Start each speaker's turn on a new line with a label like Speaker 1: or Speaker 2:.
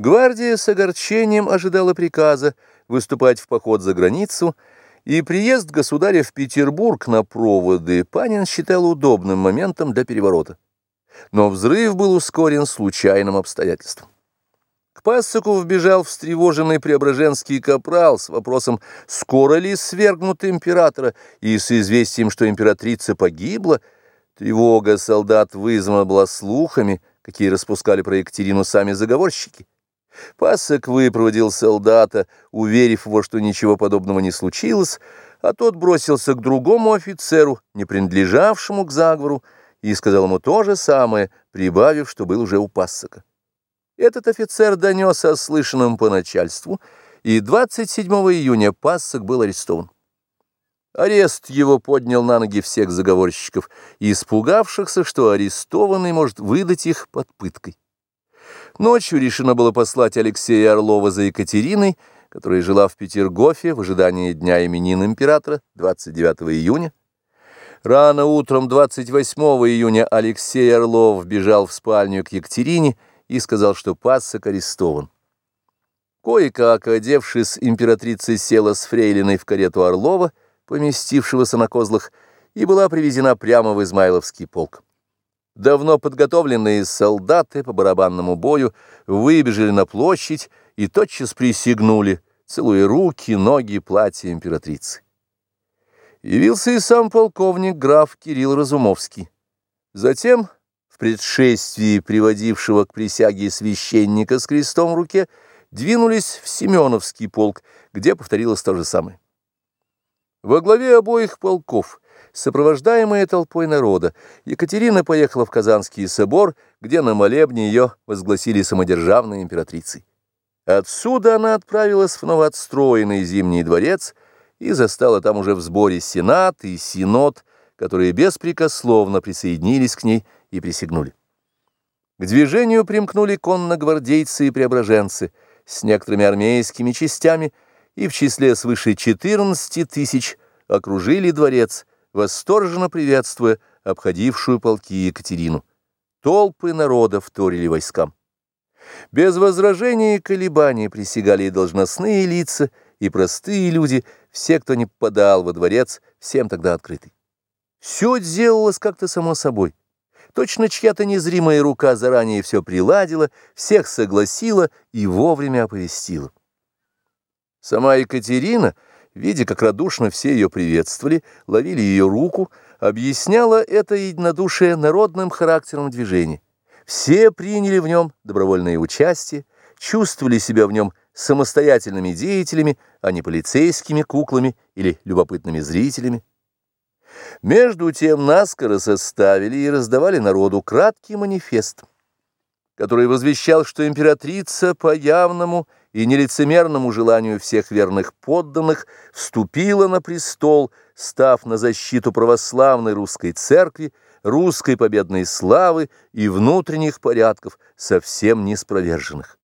Speaker 1: Гвардия с огорчением ожидала приказа выступать в поход за границу, и приезд государя в Петербург на проводы Панин считал удобным моментом для переворота. Но взрыв был ускорен случайным обстоятельством. К Пассаку вбежал встревоженный преображенский капрал с вопросом, скоро ли свергнут императора, и с известием, что императрица погибла. Тревога солдат вызвана была слухами, какие распускали про Екатерину сами заговорщики. Пасок выпроводил солдата, уверив его, что ничего подобного не случилось, а тот бросился к другому офицеру, не принадлежавшему к заговору, и сказал ему то же самое, прибавив, что был уже у Пассака. Этот офицер донес о слышанном по начальству, и 27 июня Пассак был арестован. Арест его поднял на ноги всех заговорщиков, испугавшихся, что арестованный может выдать их под пыткой. Ночью решено было послать Алексея Орлова за Екатериной, которая жила в Петергофе в ожидании дня именин императора 29 июня. Рано утром 28 июня Алексей Орлов бежал в спальню к Екатерине и сказал, что Пассак арестован. Кое-как, одевшись, императрица села с фрейлиной в карету Орлова, поместившегося на козлах, и была привезена прямо в Измайловский полк. Давно подготовленные солдаты по барабанному бою выбежали на площадь и тотчас присягнули, целуя руки, ноги, платья императрицы. Явился и сам полковник граф Кирилл Разумовский. Затем, в предшествии приводившего к присяге священника с крестом в руке, двинулись в Семеновский полк, где повторилось то же самое. Во главе обоих полков – Сопровождаемая толпой народа, Екатерина поехала в Казанский собор, где на молебне ее возгласили самодержавной императрицей. Отсюда она отправилась в новоотстроенный Зимний дворец и застала там уже в сборе Сенат и Синод, которые беспрекословно присоединились к ней и присягнули. К движению примкнули конногвардейцы и преображенцы с некоторыми армейскими частями и в числе свыше 14 тысяч окружили дворец, восторженно приветствуя обходившую полки Екатерину. Толпы народа вторили войскам. Без возражений и колебаний присягали и должностные лица, и простые люди, все, кто не попадал во дворец, всем тогда открытый. Все делалось как-то само собой. Точно чья-то незримая рука заранее все приладила, всех согласила и вовремя оповестила. Сама Екатерина — видя, как радушно все ее приветствовали, ловили ее руку, объясняла это единодушие народным характером движения. Все приняли в нем добровольное участие, чувствовали себя в нем самостоятельными деятелями, а не полицейскими куклами или любопытными зрителями. Между тем наскоро составили и раздавали народу краткий манифест, который возвещал, что императрица по явному и нелицемерному желанию всех верных подданных вступила на престол, став на защиту православной русской церкви, русской победной славы и внутренних порядков, совсем неспроверженных.